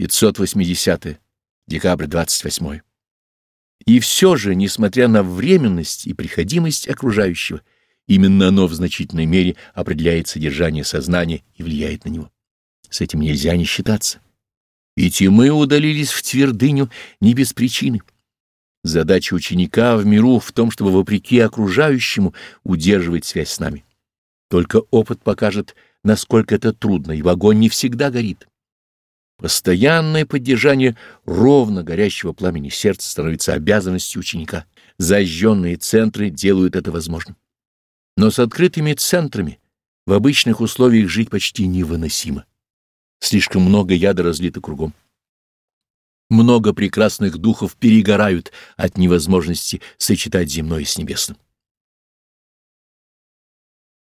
580. Декабрь 28. И все же, несмотря на временность и приходимость окружающего, именно оно в значительной мере определяет содержание сознания и влияет на него. С этим нельзя не считаться. Ведь и мы удалились в твердыню не без причины. Задача ученика в миру в том, чтобы вопреки окружающему удерживать связь с нами. Только опыт покажет, насколько это трудно, и огонь не всегда горит. Постоянное поддержание ровно горящего пламени сердца становится обязанностью ученика. Зажженные центры делают это возможным. Но с открытыми центрами в обычных условиях жить почти невыносимо. Слишком много яда разлито кругом. Много прекрасных духов перегорают от невозможности сочетать земное с небесным.